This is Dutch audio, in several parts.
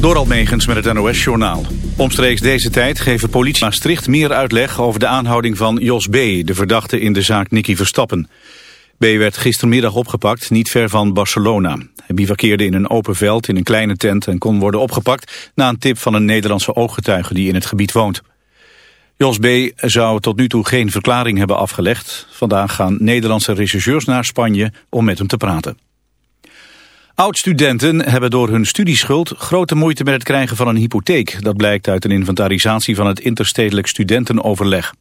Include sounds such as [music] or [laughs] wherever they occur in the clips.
Door Almegens met het NOS-journaal. Omstreeks deze tijd geven politie Maastricht meer uitleg over de aanhouding van Jos B., de verdachte in de zaak Nicky Verstappen. B. werd gistermiddag opgepakt, niet ver van Barcelona. Hij bivakkeerde in een open veld in een kleine tent en kon worden opgepakt na een tip van een Nederlandse ooggetuige die in het gebied woont. Jos B. zou tot nu toe geen verklaring hebben afgelegd. Vandaag gaan Nederlandse rechercheurs naar Spanje om met hem te praten. Oud-studenten hebben door hun studieschuld grote moeite met het krijgen van een hypotheek. Dat blijkt uit een inventarisatie van het Interstedelijk Studentenoverleg.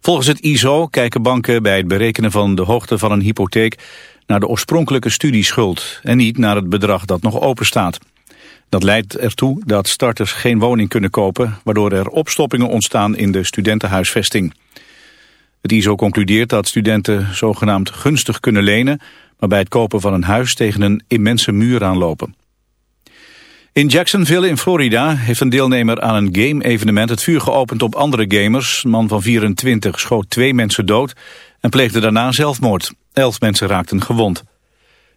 Volgens het ISO kijken banken bij het berekenen van de hoogte van een hypotheek naar de oorspronkelijke studieschuld en niet naar het bedrag dat nog open staat. Dat leidt ertoe dat starters geen woning kunnen kopen, waardoor er opstoppingen ontstaan in de studentenhuisvesting. Het ISO concludeert dat studenten zogenaamd gunstig kunnen lenen, maar bij het kopen van een huis tegen een immense muur aanlopen. In Jacksonville in Florida heeft een deelnemer aan een game-evenement het vuur geopend op andere gamers. Een man van 24 schoot twee mensen dood en pleegde daarna zelfmoord. Elf mensen raakten gewond.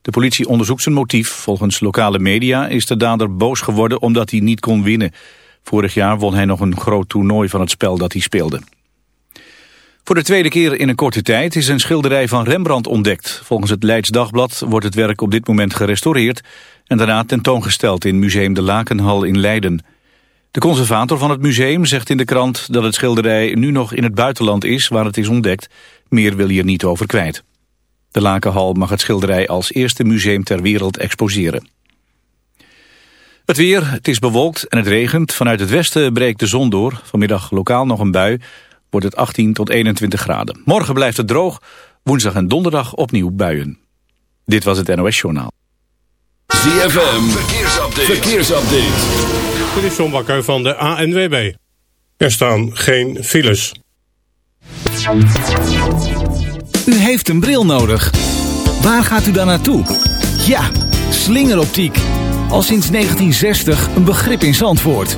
De politie onderzoekt zijn motief. Volgens lokale media is de dader boos geworden omdat hij niet kon winnen. Vorig jaar won hij nog een groot toernooi van het spel dat hij speelde. Voor de tweede keer in een korte tijd is een schilderij van Rembrandt ontdekt. Volgens het Leids Dagblad wordt het werk op dit moment gerestaureerd... en daarna tentoongesteld in Museum de Lakenhal in Leiden. De conservator van het museum zegt in de krant dat het schilderij nu nog in het buitenland is waar het is ontdekt. Meer wil hij er niet over kwijt. De Lakenhal mag het schilderij als eerste museum ter wereld exposeren. Het weer, het is bewolkt en het regent. Vanuit het westen breekt de zon door. Vanmiddag lokaal nog een bui wordt het 18 tot 21 graden. Morgen blijft het droog, woensdag en donderdag opnieuw buien. Dit was het NOS Journaal. ZFM, verkeersupdate. verkeersupdate. Dit is John Bakker van de ANWB. Er staan geen files. U heeft een bril nodig. Waar gaat u dan naartoe? Ja, slingeroptiek. Al sinds 1960 een begrip in Zandvoort.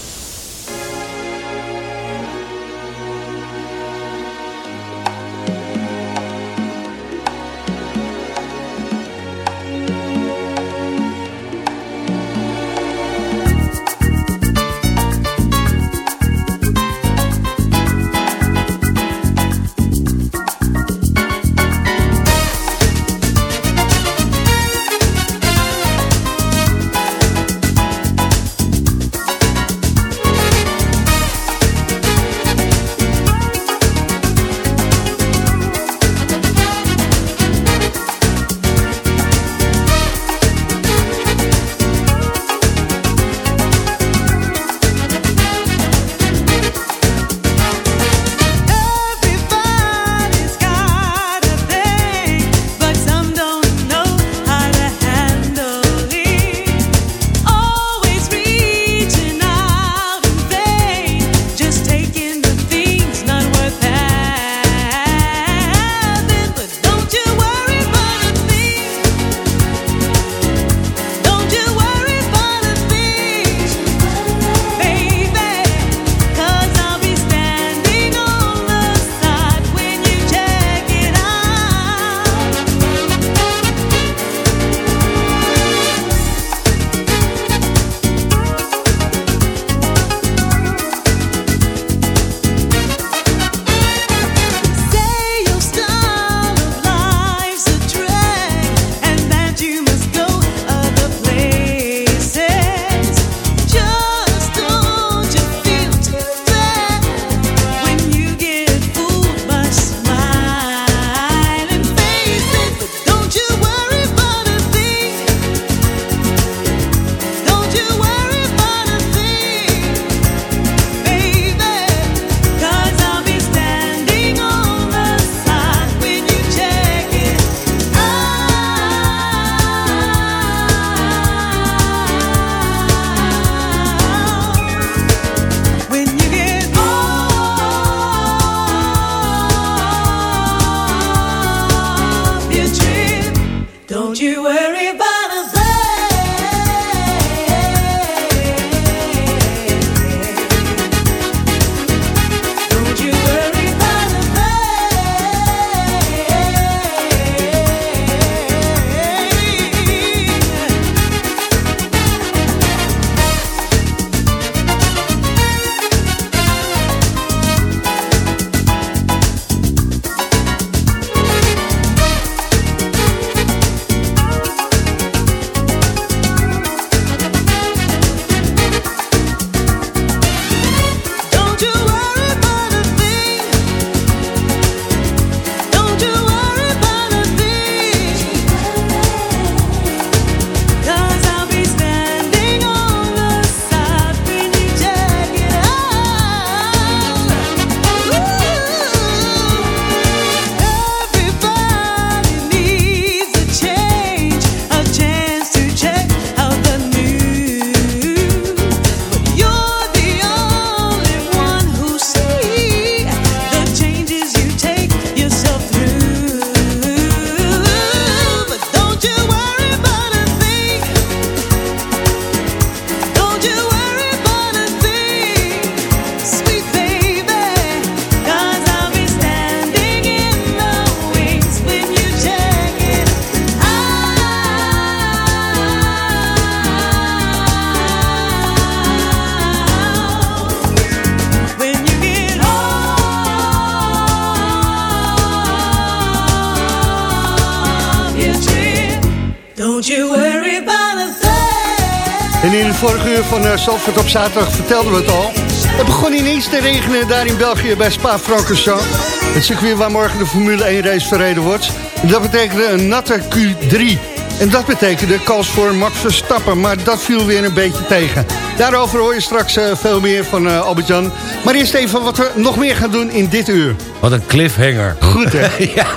Vorige uur van uh, Zandvoort op zaterdag vertelden we het al. Het begon ineens te regenen daar in België bij Spa-Francorchamps. Het circuit waar morgen de Formule 1 race verreden wordt. En dat betekende een natte Q3. En dat betekende kans voor Max Verstappen. Maar dat viel weer een beetje tegen. Daarover hoor je straks uh, veel meer van uh, Albert-Jan. Maar eerst even wat we nog meer gaan doen in dit uur. Wat een cliffhanger. Goed, hè? [laughs] ja.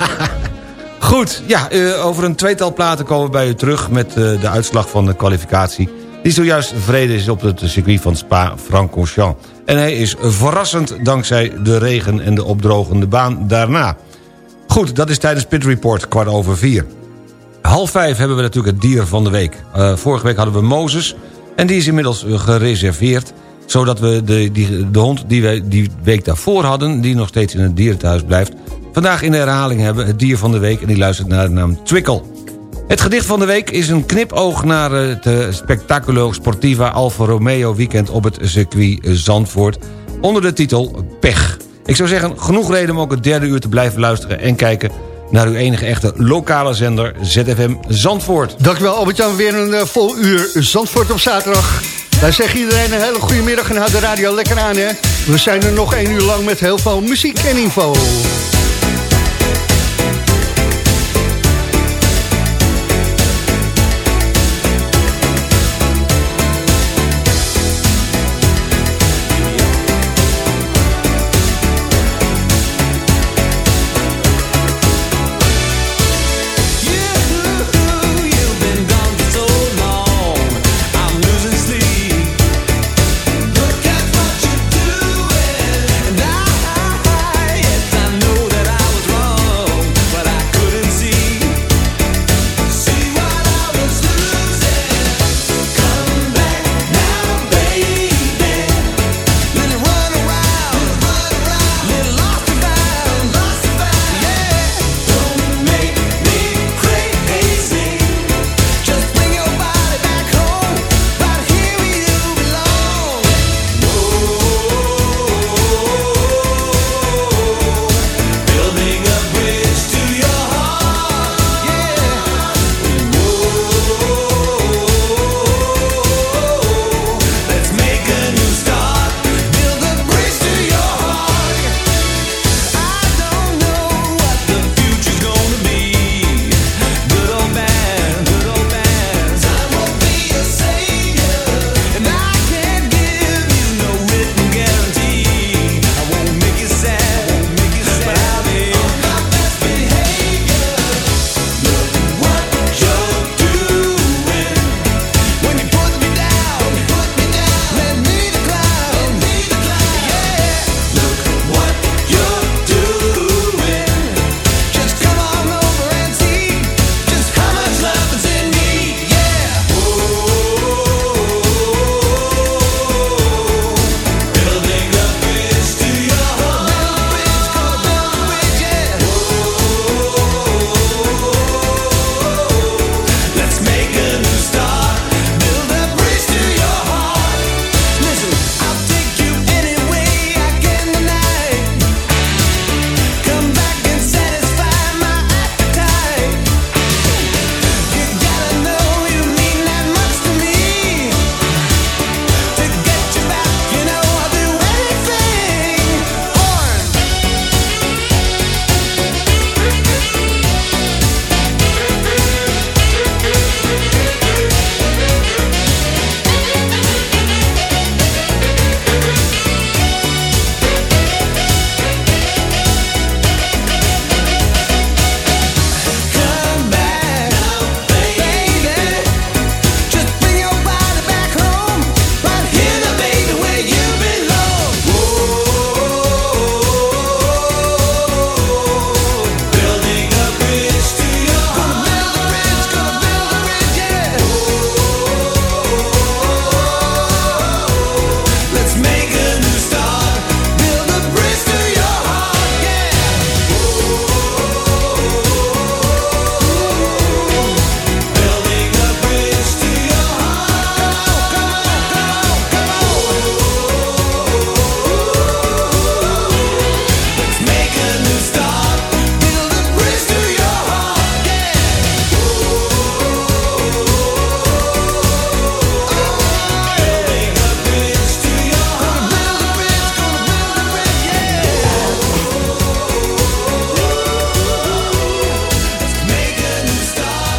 Goed, ja, uh, over een tweetal platen komen we bij u terug... met de uitslag van de kwalificatie... die zojuist vrede is op het circuit van Spa-Francorchamps. En hij is verrassend dankzij de regen en de opdrogende baan daarna. Goed, dat is tijdens Pit Report, kwart over vier. Half vijf hebben we natuurlijk het dier van de week. Uh, vorige week hadden we Mozes en die is inmiddels gereserveerd... zodat we de, die, de hond die we die week daarvoor hadden... die nog steeds in het dierenthuis blijft... vandaag in de herhaling hebben het dier van de week... en die luistert naar de naam Twickle. Het gedicht van de week is een knipoog naar het Spectaculo Sportiva Alfa Romeo weekend op het circuit Zandvoort onder de titel Pech. Ik zou zeggen, genoeg reden om ook het derde uur te blijven luisteren en kijken naar uw enige echte lokale zender ZFM Zandvoort. Dankjewel Albert-Jan, weer een uh, vol uur Zandvoort op zaterdag. Wij zeggen iedereen een hele goede middag en houd de radio lekker aan hè. We zijn er nog één uur lang met heel veel muziek en info.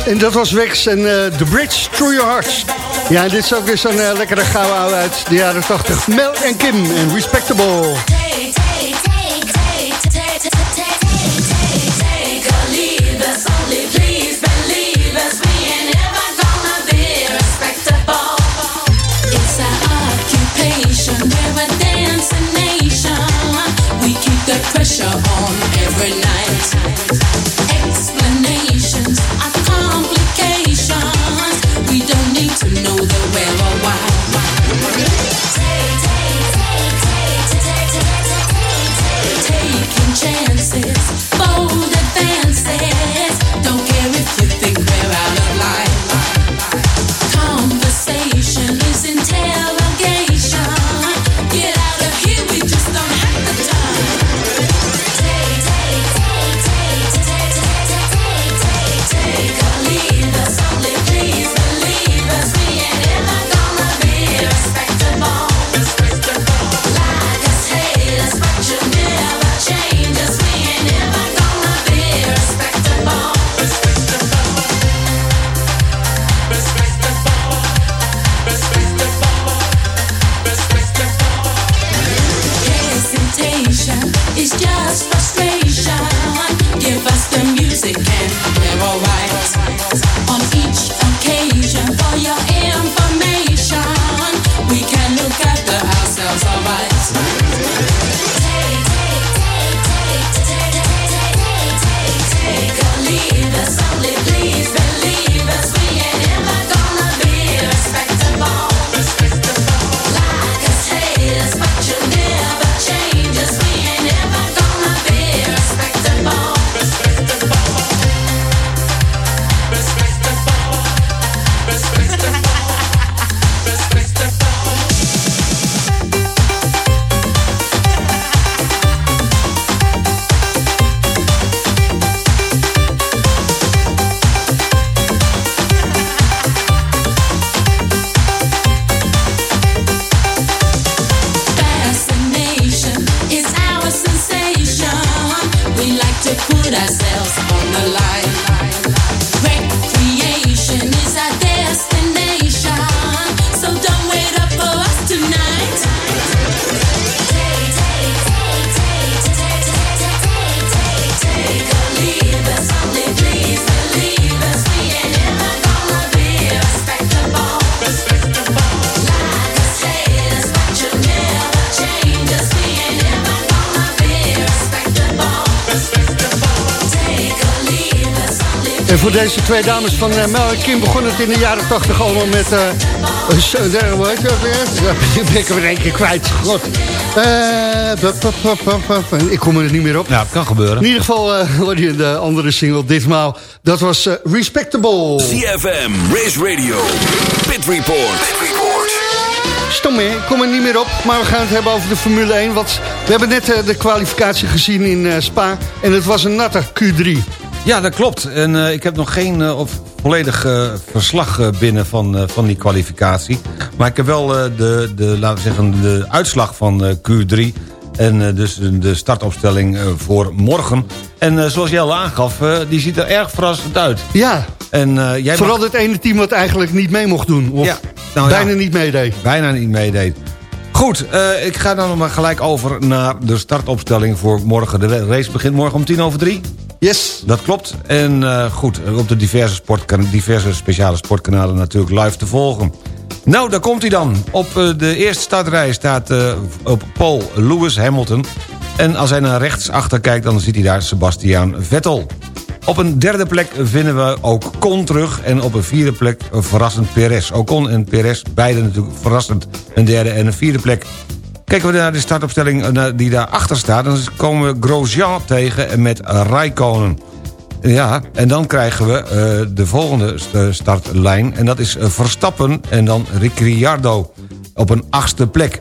En dat was Wex en uh, The Bridge Through Your Hearts. Ja, dit is ook weer zo'n uh, lekkere gouden oude uit de jaren 80. Mel en Kim en Respectable. pressure on every night. Deze twee dames van uh, Mel en Kim begon het in de jaren 80 allemaal met... Uh, uh, wat ben ik hem in één keer kwijt. God. Uh, ik kom er niet meer op. Ja, het kan gebeuren. In ieder geval uh, hoorde je de andere single ditmaal. Dat was uh, Respectable. CFM, Race Radio, Pit Report. Pit Report. Stom hè, ik kom er niet meer op. Maar we gaan het hebben over de Formule 1. Want we hebben net de kwalificatie gezien in Spa. En het was een natte Q3. Ja, dat klopt. En uh, ik heb nog geen uh, of volledig uh, verslag binnen van, van die kwalificatie. Maar ik heb wel de, de, laten we zeggen, de uitslag van Q3... en dus de startopstelling voor morgen. En zoals jij al aangaf, die ziet er erg verrassend uit. Ja, en, jij vooral mag... het ene team wat eigenlijk niet mee mocht doen. Of ja, nou, bijna ja, niet meedeed. Bijna niet meedeed. Goed, ik ga dan maar gelijk over naar de startopstelling voor morgen. De race begint morgen om tien over drie. Yes. Dat klopt. En uh, goed, op de diverse, diverse speciale sportkanalen natuurlijk live te volgen. Nou, daar komt hij dan. Op uh, de eerste startrij staat uh, op Paul Lewis Hamilton. En als hij naar rechts achter kijkt, dan ziet hij daar Sebastian Vettel. Op een derde plek vinden we ook Con terug. En op een vierde plek verrassend Perez. Ocon en Perez, beide natuurlijk verrassend. Een derde en een vierde plek. Kijken we naar de startopstelling eh, die daarachter staat... dan komen we Grosjean tegen met Raikkonen. Ja, en dan krijgen we uh, de volgende startlijn. En dat is eh, Verstappen en dan Ricciardo op een achtste plek.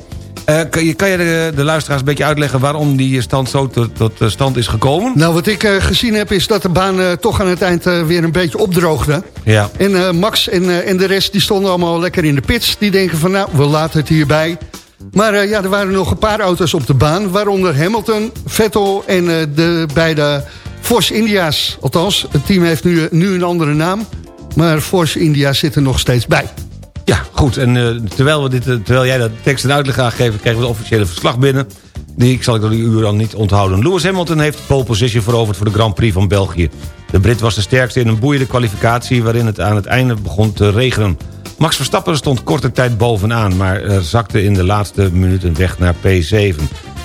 Uh, kan, je, kan je de, de, luisteraars een beetje uitleggen... waarom die stand zo tot, tot stand is gekomen? Nou, wat ik uh, gezien heb is dat de baan uh, toch aan het eind weer een beetje opdroogde. Ja. En Max en, en de rest die stonden allemaal lekker in de pits. Die denken van nou, we laten het hierbij. Maar uh, ja, er waren nog een paar auto's op de baan. Waaronder Hamilton, Vettel en uh, de beide Force India's. Althans, het team heeft nu, nu een andere naam. Maar Force India zit er nog steeds bij. Ja, goed. En terwijl, we dit, terwijl jij dat tekst en uitleg gaat geven... krijgen we het officiële verslag binnen. Die zal ik door die uur dan niet onthouden. Lewis Hamilton heeft pole position veroverd voor de Grand Prix van België. De Brit was de sterkste in een boeiende kwalificatie... waarin het aan het einde begon te regenen. Max Verstappen stond korte tijd bovenaan... maar er zakte in de laatste minuten weg naar P7.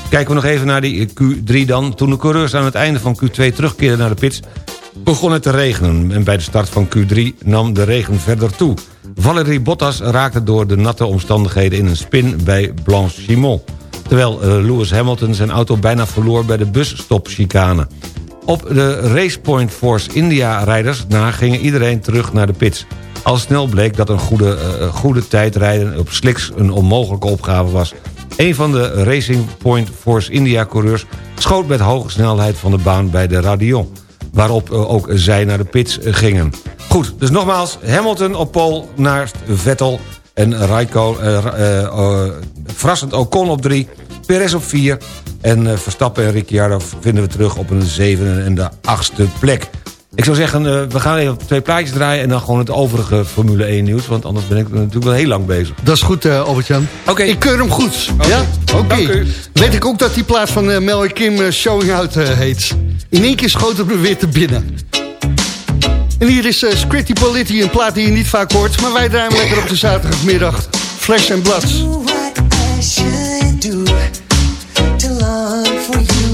Kijken we nog even naar die Q3 dan. Toen de coureurs aan het einde van Q2 terugkeerden naar de pits... begon het te regenen. En bij de start van Q3 nam de regen verder toe. Valerie Bottas raakte door de natte omstandigheden in een spin bij Blanchimont. Terwijl uh, Lewis Hamilton zijn auto bijna verloor bij de busstopchicane. Op de Racepoint Force India-rijders na gingen iedereen terug naar de pits. Al snel bleek dat een goede, uh, goede tijdrijden op slicks een onmogelijke opgave was. Een van de Racing Point Force India-coureurs schoot met hoge snelheid van de baan bij de Radion. Waarop uh, ook zij naar de pits gingen. Goed, dus nogmaals, Hamilton op pole naar Vettel en Raiko, verrassend Ocon op drie, Perez op vier... en Verstappen en Ricciardo vinden we terug op een zevende en de achtste plek. Ik zou zeggen, uh, we gaan even twee plaatjes draaien... en dan gewoon het overige Formule 1 nieuws. Want anders ben ik natuurlijk wel heel lang bezig. Dat is goed, uh, Albert-Jan. Oké. Okay. Ik keur hem goed. Okay. Ja? Oké. Okay. Weet ik ook dat die plaats van uh, Mel en Kim Showing Out heet. In één keer schoten we weer te binnen. En hier is uh, Scritti Politti, een plaat die je niet vaak hoort... maar wij draaien lekker op de zaterdagmiddag. Flesh and Blood. Do what I should do to long for you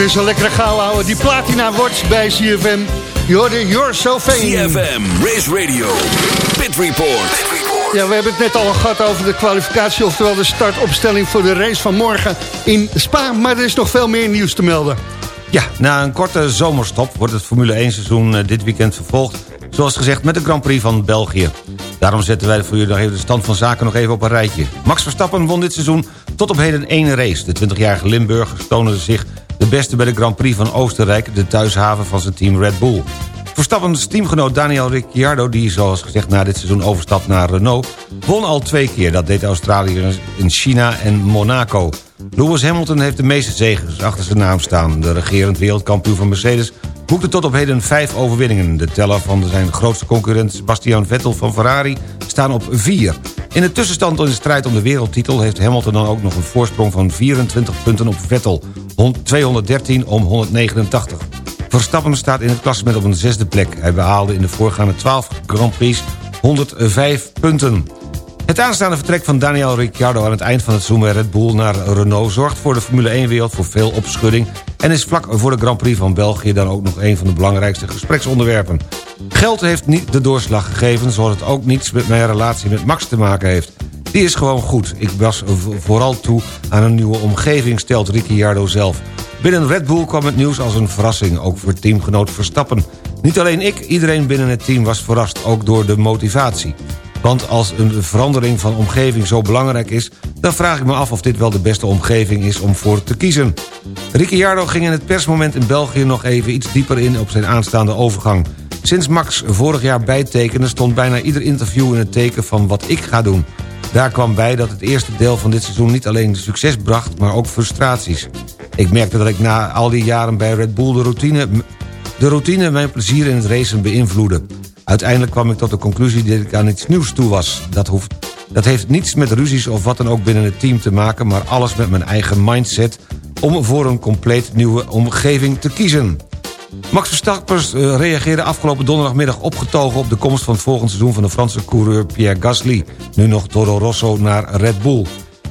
weer zo'n lekkere gauw houden. Die platina wordt bij CFM. Je hoorde You're So Fame. CFM, Race Radio, Pit Report. Ja, we hebben het net al gehad over de kwalificatie... oftewel de startopstelling voor de race van morgen in Spa. Maar er is nog veel meer nieuws te melden. Ja, na een korte zomerstop wordt het Formule 1 seizoen eh, dit weekend vervolgd. Zoals gezegd met de Grand Prix van België. Daarom zetten wij voor jullie nog even de stand van zaken nog even op een rijtje. Max Verstappen won dit seizoen tot op heden één race. De 20-jarige Limburger toonde zich de beste bij de Grand Prix van Oostenrijk... de thuishaven van zijn team Red Bull. Verstappens teamgenoot Daniel Ricciardo... die zoals gezegd na dit seizoen overstapt naar Renault... won al twee keer. Dat deed Australië in China en Monaco. Lewis Hamilton heeft de meeste zegens achter zijn naam staan. De regerend wereldkampioen van Mercedes boekte tot op heden vijf overwinningen. De teller van zijn grootste concurrent Sebastian Vettel van Ferrari staan op vier. In de tussenstand in de strijd om de wereldtitel... heeft Hamilton dan ook nog een voorsprong van 24 punten op Vettel. 213 om 189. Verstappen staat in het klassement op een zesde plek. Hij behaalde in de voorgaande 12 Grand Prix 105 punten. Het aanstaande vertrek van Daniel Ricciardo aan het eind van het seizoen bij Red Bull naar Renault... zorgt voor de Formule 1-wereld voor veel opschudding... en is vlak voor de Grand Prix van België dan ook nog een van de belangrijkste gespreksonderwerpen. Geld heeft niet de doorslag gegeven, zoals het ook niets met mijn relatie met Max te maken heeft. Die is gewoon goed. Ik was vooral toe aan een nieuwe omgeving, stelt Ricciardo zelf. Binnen Red Bull kwam het nieuws als een verrassing, ook voor teamgenoot Verstappen. Niet alleen ik, iedereen binnen het team was verrast, ook door de motivatie. Want als een verandering van omgeving zo belangrijk is... dan vraag ik me af of dit wel de beste omgeving is om voor te kiezen. Ricciardo ging in het persmoment in België nog even iets dieper in... op zijn aanstaande overgang. Sinds Max vorig jaar bijtekende stond bijna ieder interview in het teken van wat ik ga doen. Daar kwam bij dat het eerste deel van dit seizoen niet alleen succes bracht... maar ook frustraties. Ik merkte dat ik na al die jaren bij Red Bull de routine, de routine mijn plezier in het racen beïnvloedde. Uiteindelijk kwam ik tot de conclusie dat ik aan iets nieuws toe was. Dat, hoeft, dat heeft niets met ruzies of wat dan ook binnen het team te maken... maar alles met mijn eigen mindset om voor een compleet nieuwe omgeving te kiezen. Max Verstappen eh, reageerde afgelopen donderdagmiddag opgetogen... op de komst van het volgende seizoen van de Franse coureur Pierre Gasly... nu nog Toro Rosso naar Red Bull.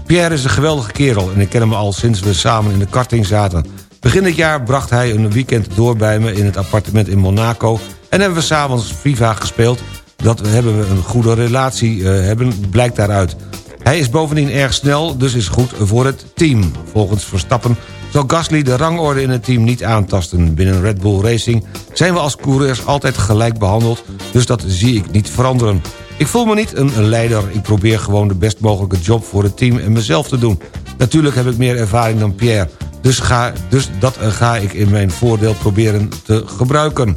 Pierre is een geweldige kerel en ik ken hem al sinds we samen in de karting zaten. Begin dit jaar bracht hij een weekend door bij me in het appartement in Monaco... en hebben we s'avonds FIFA gespeeld. Dat hebben we een goede relatie uh, hebben, blijkt daaruit. Hij is bovendien erg snel, dus is goed voor het team. Volgens Verstappen zal Gasly de rangorde in het team niet aantasten. Binnen Red Bull Racing zijn we als coureurs altijd gelijk behandeld... dus dat zie ik niet veranderen. Ik voel me niet een leider. Ik probeer gewoon de best mogelijke job voor het team en mezelf te doen. Natuurlijk heb ik meer ervaring dan Pierre. Dus, ga, dus dat ga ik in mijn voordeel proberen te gebruiken.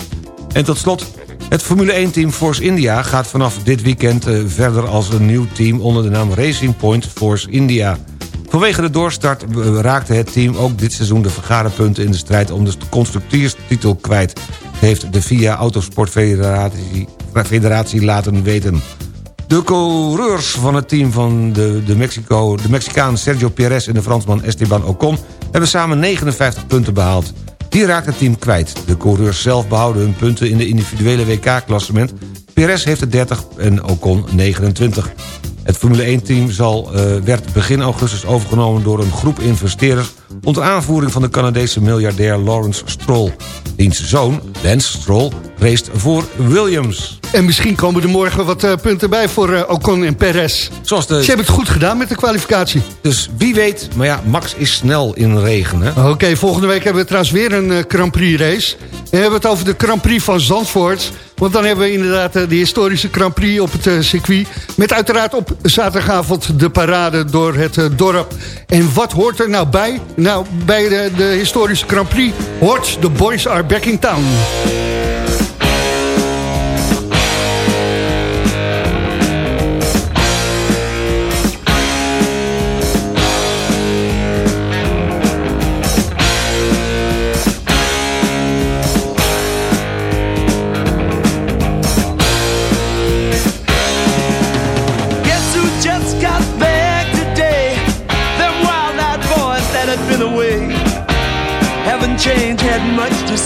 En tot slot, het Formule 1-team Force India gaat vanaf dit weekend eh, verder als een nieuw team onder de naam Racing Point Force India. Vanwege de doorstart eh, raakte het team ook dit seizoen de vergaderpunten in de strijd om de constructeurstitel kwijt, heeft de FIA Autosport Federatie, Federatie laten weten. De coureurs van het team van de, de, Mexico, de Mexicaan Sergio Perez en de Fransman Esteban Ocon hebben samen 59 punten behaald. Die raakt het team kwijt. De coureurs zelf behouden hun punten in de individuele WK-klassement. Perez heeft er 30 en Ocon 29. Het Formule 1-team zal, uh, werd begin augustus overgenomen door een groep investeerders... onder aanvoering van de Canadese miljardair Lawrence Stroll. Diens zoon, Lance Stroll, race voor Williams. En misschien komen er morgen wat uh, punten bij voor uh, Ocon en Perez. Zoals de... Ze hebben het goed gedaan met de kwalificatie. Dus wie weet, maar ja, Max is snel in regen. Oké, okay, volgende week hebben we trouwens weer een uh, Grand Prix race. En we hebben het over de Grand Prix van Zandvoort. Want dan hebben we inderdaad de historische Grand Prix op het circuit. Met uiteraard op zaterdagavond de parade door het dorp. En wat hoort er nou bij? Nou, bij de, historische Grand Prix hoort The Boys Are Back in Town.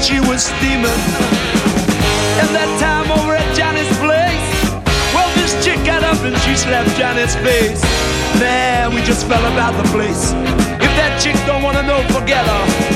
Mean, she was steaming. And that time over at Johnny's place, well, this chick got up and she slapped Johnny's face. Man, we just fell about the place. If that chick don't wanna know, forget her.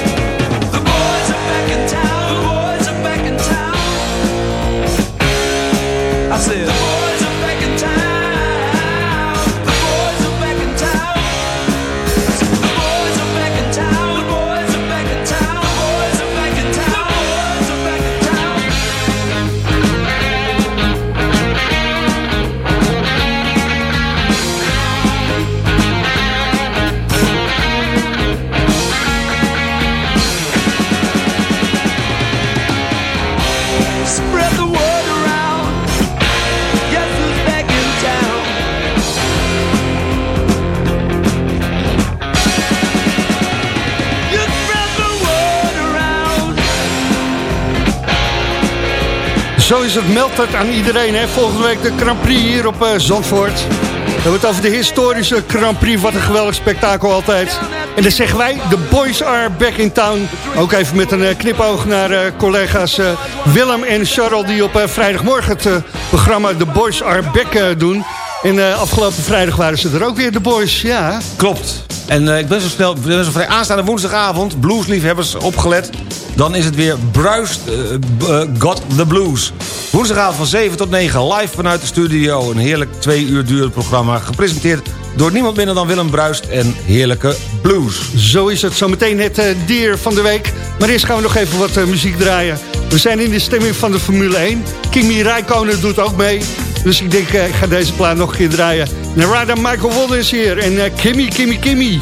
Zo is het, meldt het aan iedereen. Hè? Volgende week de Grand Prix hier op eh, Zandvoort. We hebben het over de historische Grand Prix. Wat een geweldig spektakel altijd. En dan zeggen wij, the boys are back in town. Ook even met een eh, knipoog naar eh, collega's Willem en Charles... die op vrijdagmorgen het programma The Boys Are Back doen. En afgelopen vrijdag waren ze er ook weer, de boys. Ja, Klopt. En ik ben zo snel, ben zo vrij aanstaande woensdagavond, bluesliefhebbers opgelet. Dan is het weer Bruist eh, eh, Got the Blues. Woensdagavond van 7 tot 9 live vanuit de studio. Een heerlijk twee uur durend programma. Gepresenteerd door niemand minder dan Willem Bruist en heerlijke blues. Zo is het. Zometeen het eh, dier van de week. Maar eerst gaan we nog even wat muziek draaien. We zijn in de stemming van de Formule 1. Kimi Räikkönen doet ook mee. Dus ik denk, eh, ik ga deze plaat nog een keer draaien. Narada Michael Walden is hier. En eh, Kimmy, Kimmy, Kimmy.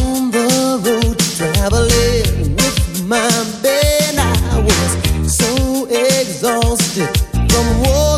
On the road traveling with my band, I was so exhausted from one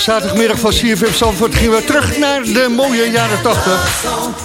zaterdagmiddag van CFM Zandvoort gingen we terug naar de mooie jaren 80.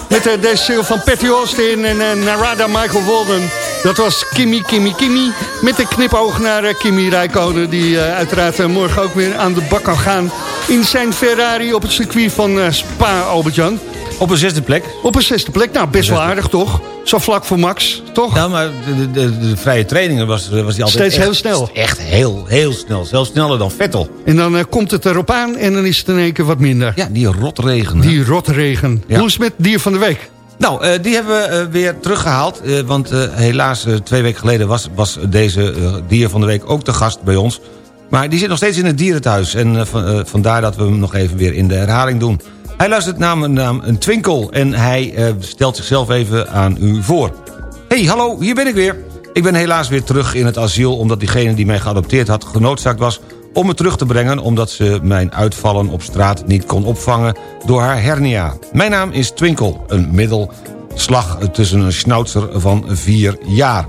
Met eh, deze van Patty Austin en eh, Narada Michael Walden. Dat was Kimmy, Kimmy, Kimmy. Met een knipoog naar eh, Kimmy Rijkonen. Die uiteraard morgen ook weer aan de bak kan gaan. In zijn Ferrari op het circuit van Spa, Albert-Jan. Op een zesde plek. Op een zesde plek. Nou, best wel aardig toch? Zo vlak voor Max, toch? Nou, maar de, de, de, vrije trainingen was, was hij altijd Steeds echt- heel snel. Echt heel, heel snel. Zelfs sneller dan Vettel. En dan eh, komt het erop aan en dan is het in één keer wat minder. Ja, die rotregen. hè. Die rotregen. Ja. Hoe is het met dier van de week? Nou, eh, die hebben we eh, weer teruggehaald. eh, want helaas, twee weken geleden was, was deze dier van de week ook te gast bij ons. Maar die zit nog steeds in het dierenthuis. En van- vandaar dat we hem nog even weer in de herhaling doen. Hij luistert naar mijn naam een twinkel. En hij eh, stelt zichzelf even aan u voor. Hey, hallo, hier ben ik weer. Ik ben helaas weer terug in het asiel... omdat diegene die mij geadopteerd had genoodzaakt was... om me terug te brengen omdat ze mijn uitvallen op straat niet kon opvangen... door haar hernia. Mijn naam is Twinkel, een middelslag tussen een schnauzer van vier jaar.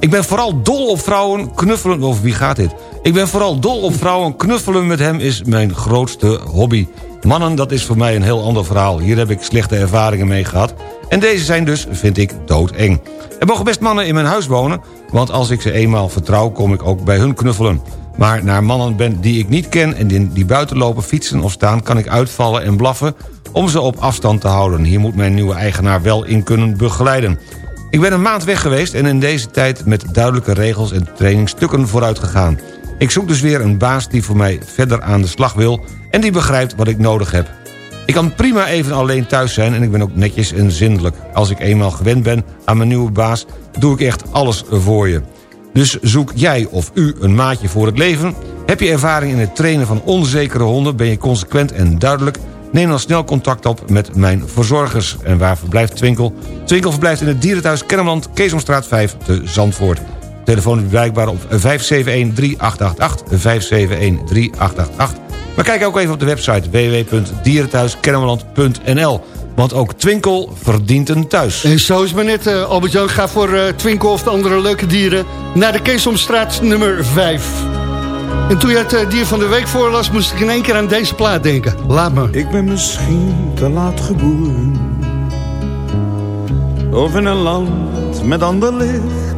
Ik ben vooral dol op vrouwen, knuffelen... Of wie gaat dit? Ik ben vooral dol op vrouwen, knuffelen met hem is mijn grootste hobby. Mannen, dat is voor mij een heel ander verhaal. Hier heb ik slechte ervaringen mee gehad. En deze zijn dus, vind ik, doodeng. Er mogen best mannen in mijn huis wonen... want als ik ze eenmaal vertrouw, kom ik ook bij hun knuffelen. Maar naar mannen ben die ik niet ken... en die, buiten lopen, fietsen of staan... kan ik uitvallen en blaffen om ze op afstand te houden. Hier moet mijn nieuwe eigenaar wel in kunnen begeleiden. Ik ben een maand weg geweest en in deze tijd met duidelijke regels en trainingsstukken vooruit gegaan. Ik zoek dus weer een baas die voor mij verder aan de slag wil... en die begrijpt wat ik nodig heb. Ik kan prima even alleen thuis zijn en ik ben ook netjes en zindelijk. Als ik eenmaal gewend ben aan mijn nieuwe baas, doe ik echt alles voor je. Dus zoek jij of u een maatje voor het leven? Heb je ervaring in het trainen van onzekere honden? Ben je consequent en duidelijk? Neem dan snel contact op met mijn verzorgers. En waar verblijft Twinkel? Twinkel verblijft in het dierenthuis Kennemerland, Keesomstraat 5 te Zandvoort. Telefoon is bereikbaar op 571-3888, 571-3888. Maar kijk ook even op de website www.dierenthuiskennemerland.nl. Want ook Twinkel verdient een thuis. En zo is maar net, eh, Albert-Jan. Ga voor eh, Twinkel of de andere leuke dieren naar de Keesomstraat nummer 5. En toen je het eh, dier van de week voorlas, moest ik in één keer aan deze plaat denken. Laat me. Ik ben misschien te laat geboren. Of in een land met ander licht.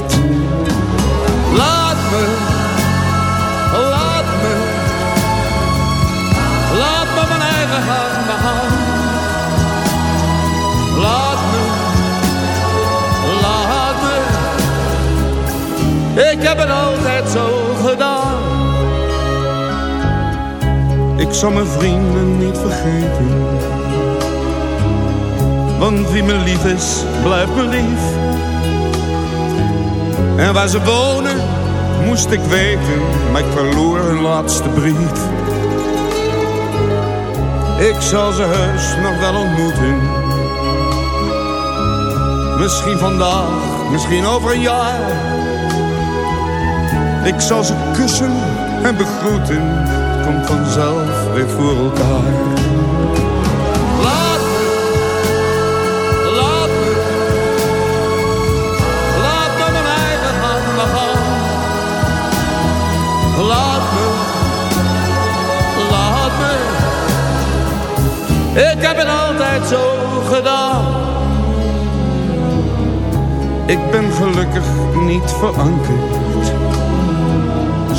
Laat ik heb het altijd zo gedaan. Ik zal mijn vrienden niet vergeten. Want wie me lief is, blijft me lief. En waar ze wonen, moest ik weten, maar ik verloor hun laatste brief. Ik zal ze heus nog wel ontmoeten. Misschien vandaag, misschien over een jaar. Ik zal ze kussen en begroeten, het komt vanzelf weer voor elkaar. Laat me, laat me, laat me mijn eigen gang begaan. Laat me, laat me, ik heb het altijd zo gedaan. Ik ben gelukkig niet verankerd.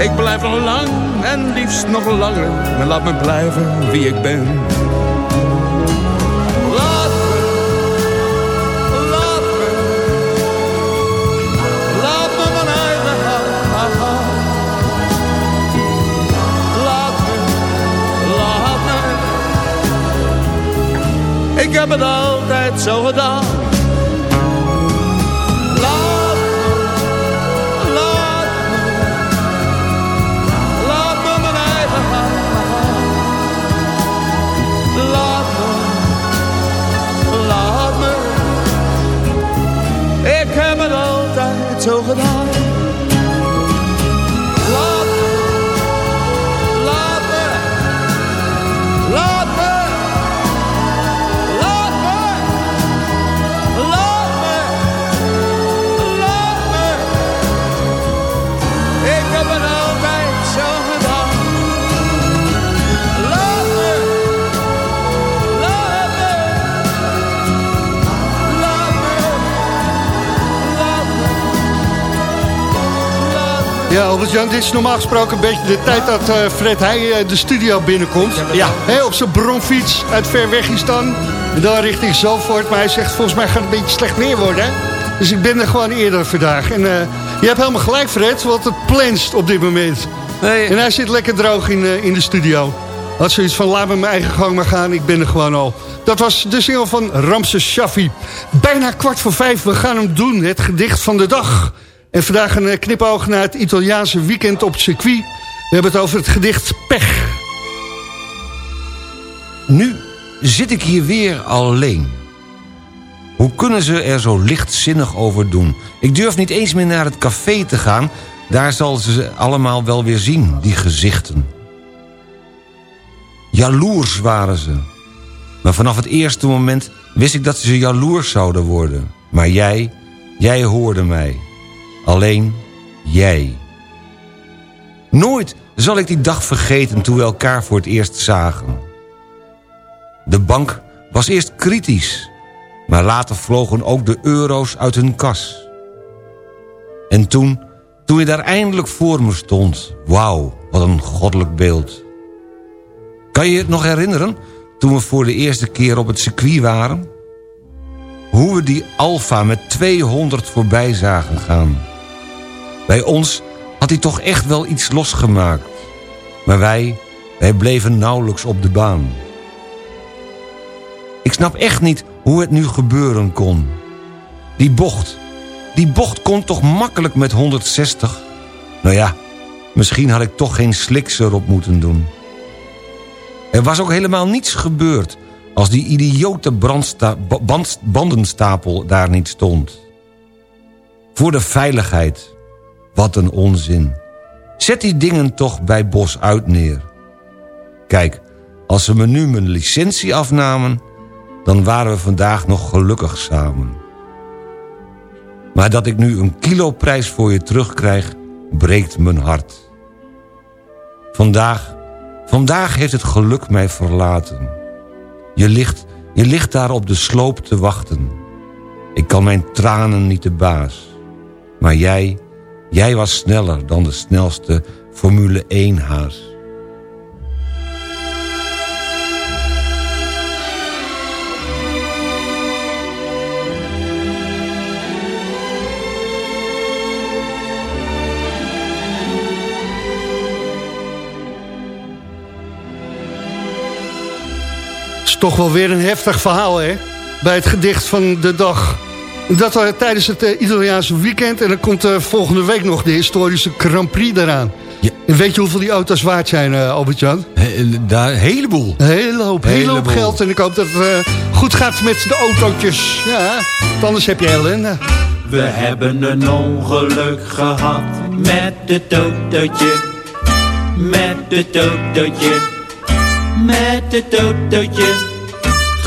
Ik blijf nog lang en liefst nog langer. En laat me blijven wie ik ben. Laat me, laat me, laat me mijn eigen gaan. Laat me, laat me. Ik heb het altijd zo gedaan. Ja, Albert-Jan, dit is normaal gesproken een beetje de tijd dat eh, Fred Heij eh, de studio binnenkomt. Ja. Op zijn bronfiets uit Verwegistan. En dan richting Zalvoort. Maar hij zegt, volgens mij gaat het een beetje slecht weer worden. hè. Dus ik ben er gewoon eerder vandaag. En eh, je hebt helemaal gelijk, Fred, want het plenst op dit moment. En hij zit lekker droog in, in de studio. Had zoiets van, laat me mijn eigen gang maar gaan. Ik ben er gewoon al. Dat was de single van Ramses Shaffi. Bijna kwart voor vijf, we gaan hem doen. Het gedicht van de dag. En vandaag een eh, knipoog naar het Italiaanse weekend op het circuit. We hebben het over het gedicht Pech. Nu zit ik hier weer alleen. Hoe kunnen ze er zo lichtzinnig over doen? Ik durf niet eens meer naar het café te gaan. Daar zal ze ze allemaal wel weer zien, die gezichten. Jaloers waren ze. Maar vanaf het eerste moment wist ik dat ze jaloers zouden worden. Maar jij, jij hoorde mij. Alleen jij. Nooit zal ik die dag vergeten toen we elkaar voor het eerst zagen. De bank was eerst kritisch, maar later vlogen ook de euro's uit hun kas. En toen, toen je daar eindelijk voor me stond, wauw, wat een goddelijk beeld. Kan je het nog herinneren, toen we voor de eerste keer op het circuit waren? Hoe we die Alfa met 200 voorbij zagen gaan. Bij ons had hij toch echt wel iets losgemaakt. Maar wij, wij bleven nauwelijks op de baan. Ik snap echt niet hoe het nu gebeuren kon. Die bocht, die bocht kon toch makkelijk met 160? Nou ja, misschien had ik toch geen sliks erop moeten doen. Er was ook helemaal niets gebeurd... als die idiote bandenstapel daar niet stond. Voor de veiligheid. Wat een onzin. Zet die dingen toch bij Bos uit neer. Kijk, als ze me nu mijn licentie afnamen... dan waren we vandaag nog gelukkig samen. Maar dat ik nu een kiloprijs voor je terugkrijg... breekt mijn hart. Vandaag, vandaag heeft het geluk mij verlaten. Je ligt, je ligt daar op de sloop te wachten. Ik kan mijn tranen niet te baas. Maar jij, jij was sneller dan de snelste Formule 1-haas. is toch wel weer een heftig verhaal, hè? Bij het gedicht van de dag. Dat uh, tijdens het eh, Italiaanse weekend. En dan komt eh, volgende week nog de historische Grand Prix eraan. En weet je hoeveel die auto's waard zijn, Albert-Jan? Daar, een heleboel. Een hele hoop, hele hoop Heleboel. geld. En ik hoop dat het goed gaat met de autootjes. Ja, want anders heb je ellende. We hebben een ongeluk gehad met het autootje, met het autootje, met het autootje.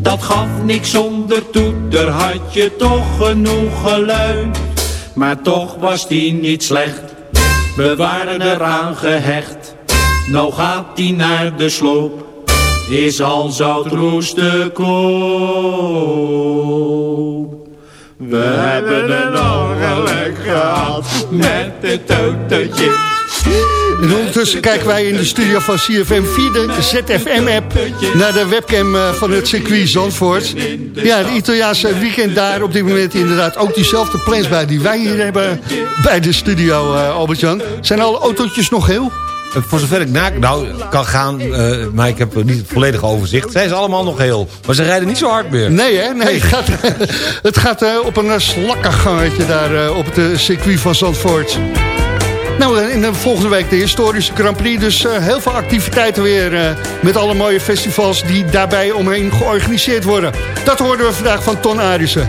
Dat gaf niks zonder toeter, had je toch genoeg geluid. Maar toch was die niet slecht, we waren eraan gehecht. Nou gaat die naar de sloop, is al zout roest te koop. We hebben een ongeluk gehad met het autootje. En ondertussen kijken wij in de studio van CFM via de ZFM-app naar de webcam eh, van het circuit Zandvoort. Ja, de Italiaanse weekend daar op dit moment inderdaad ook diezelfde plans bij die wij hier hebben bij de studio, eh, Albert-Jan. Zijn alle autootjes nog heel? Eh, Voor zover ik na nou, kan gaan, maar ik heb niet het volledige overzicht. Zijn ze allemaal nog heel. Maar ze rijden niet zo hard meer. Nee, hè? Nee, het gaat, [laughs] het gaat op een slakkengangetje daar op het circuit van Zandvoort. Nou, in de volgende week de historische Grand Prix. Dus eh, heel veel activiteiten weer eh, met alle mooie festivals die daarbij omheen georganiseerd worden. Dat hoorden we vandaag van Ton Arissen.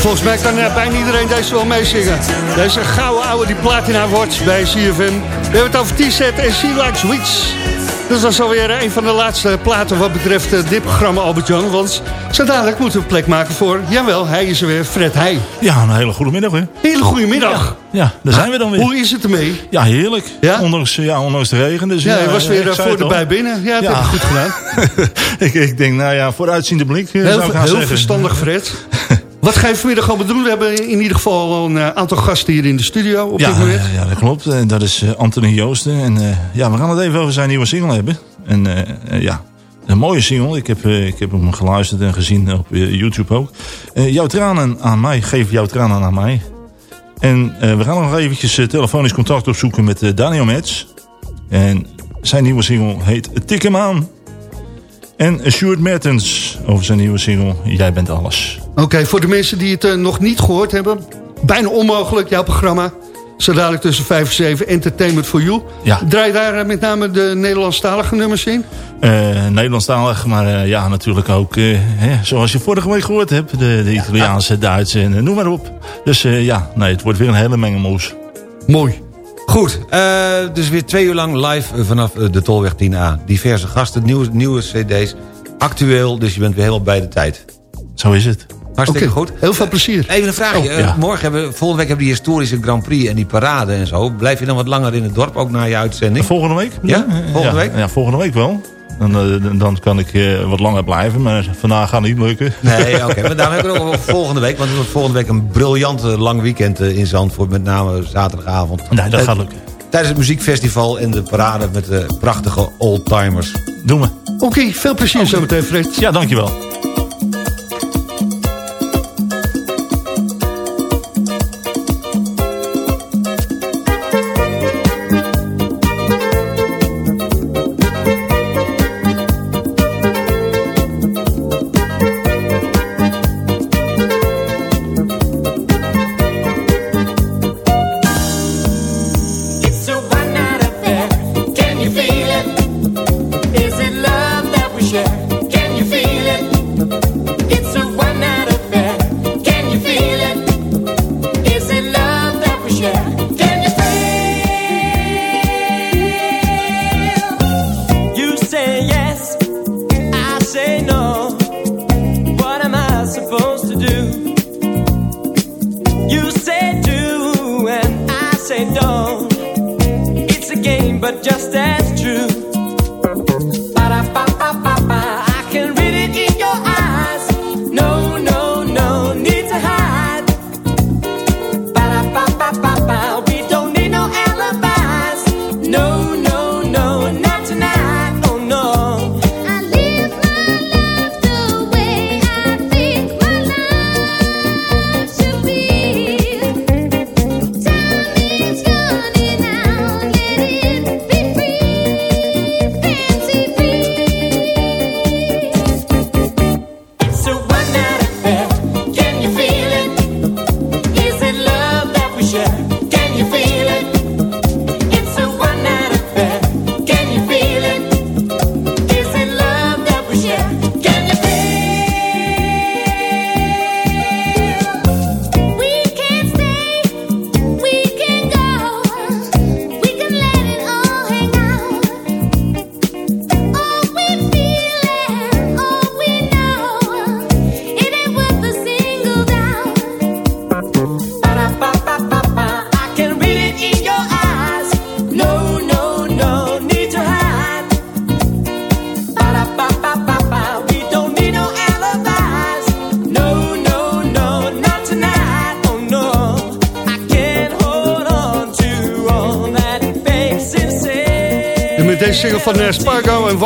Volgens mij kan eh, bijna iedereen deze wel meezingen. Deze gouden oude die platina wordt bij CFM. We hebben het over T-set en She Likes Wits. Dus dat is alweer een van de laatste platen wat betreft eh, dit programma, Albert-Jan. Want zo dadelijk moeten we plek maken voor, jawel, hij is er weer, Fred Heij. Ja, een hele goede middag, hè? Hele goede middag. Ja, daar zijn we dan weer. Hoe is het ermee? Ja, heerlijk. Ja? Ondanks, ja, ondanks de regen. Dus, Ja, je was weer ik eh, voor de bij binnen. Ja, dat Ja. heb je goed gedaan. [laughs] ik, ik denk, nou ja, vooruitziende blik eh, Heel, zou ik gaan heel zeggen. verstandig, Fred. Wat ga je vanmiddag allemaal doen? We hebben in ieder geval al een eh, aantal gasten hier in de studio op Ja, dit moment. ja, dat klopt. En dat is eh, Anthony Joosten. En eh, ja, we gaan het even over zijn nieuwe single hebben. En ja, een mooie single. Ik heb, ik heb hem geluisterd en gezien op YouTube ook. Jouw tranen aan mij, geef jouw tranen aan mij. En we gaan nog eventjes telefonisch contact opzoeken met Daniel Metz. En zijn nieuwe single heet Tik hem aan. En Stuart Mertens over zijn nieuwe single Jij bent alles. Oké, voor de mensen die het eh, nog niet gehoord hebben. Bijna onmogelijk, jouw programma. Zo dadelijk tussen 5 en 7, Entertainment for You. Ja. Draai daar eh, met name de Nederlandstalige nummers in? Eh Nederlandstalig, maar eh, ja, natuurlijk ook, eh, hè, zoals je vorige week gehoord hebt, de, de Italiaanse, Duitse en noem maar op. Dus eh, ja, nee, het wordt weer een hele mengelmoes. Mooi. Goed, eh, dus weer twee uur lang live vanaf de Tolweg 10A. Diverse gasten, nieuwe, nieuwe cd's, actueel, dus je bent weer helemaal bij de tijd. Zo is het. Hartstikke Oké, goed. Heel veel plezier. Even een vraagje. Oh, eh, ja. morgen hebben, we- volgende week hebben we die historische Grand Prix en die parade en zo. Blijf je dan wat langer in het dorp, ook na je uitzending? Volgende week? Ja? Volgende ja, week? Ja, volgende week wel. Dan, eh, dan- kan ik eh, wat langer blijven, maar vandaag gaat niet lukken. Nee, oké. [laughs] Maar daarom hebben we het ook volgende week. Want het wordt volgende week een briljant lang weekend in Zandvoort. Met name zaterdagavond. Nee, dat gaat lukken. Tijdens het muziekfestival en de parade met de prachtige oldtimers. Doen we. Oké, veel plezier zometeen, Fred. Ja, dankjewel.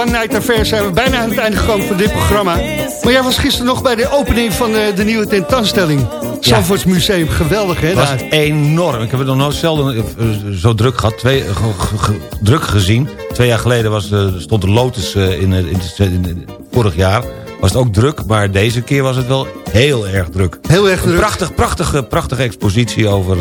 One Night Affair zijn we bijna aan het einde gekomen van dit programma. Maar jij was gisteren nog bij de opening van eh, de nieuwe tentoonstelling. Zandvoorts Museum, geweldig hè? Het was enorm. Ik heb het nog nooit zelden eh, zo druk gehad. Twee, eh, druk gezien. Twee jaar geleden was, stond de Lotus in, het- in, in, vorig jaar. Was het ook druk, maar deze keer was het wel heel erg druk. Heel erg Een druk. prachtig, prachtige, prachtige expositie over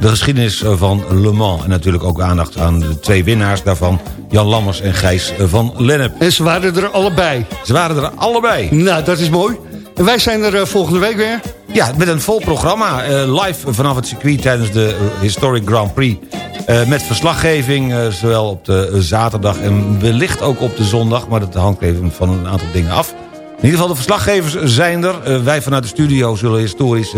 de geschiedenis van Le Mans. En natuurlijk ook aandacht aan de twee winnaars daarvan. Jan Lammers en Gijs van Lennep. En ze waren er allebei. Ze waren er allebei. Nou, dat is mooi. En wij zijn er eh, volgende week weer. Ja, met een vol programma. eh, live vanaf het circuit tijdens de Historic Grand Prix. Eh, met verslaggeving, zowel op de zaterdag en wellicht ook op de zondag. Maar dat hangt even van een aantal dingen af. In ieder geval, de verslaggevers zijn er. Wij vanuit de studio zullen historisch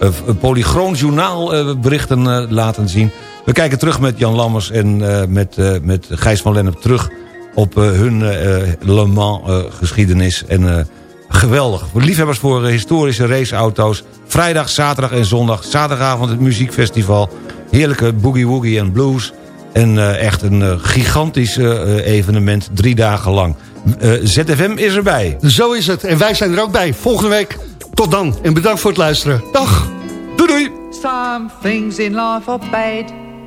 eh, polychroon journaal berichten eh, laten zien. We kijken terug met Jan Lammers en eh, met, eh, met Gijs van Lennep terug op eh, hun eh, Le Mans eh, geschiedenis. En eh, geweldig. Voor liefhebbers voor historische raceauto's. Vrijdag, zaterdag en zondag. Zaterdagavond het muziekfestival. Heerlijke boogie woogie en blues. En eh, echt een gigantisch eh, evenement. Drie dagen lang. Eh, ZFM is erbij. Zo is het. En wij zijn er ook bij. Volgende week. Tot dan. En bedankt voor het luisteren. Dag. Doei doei. Some things in life are bad.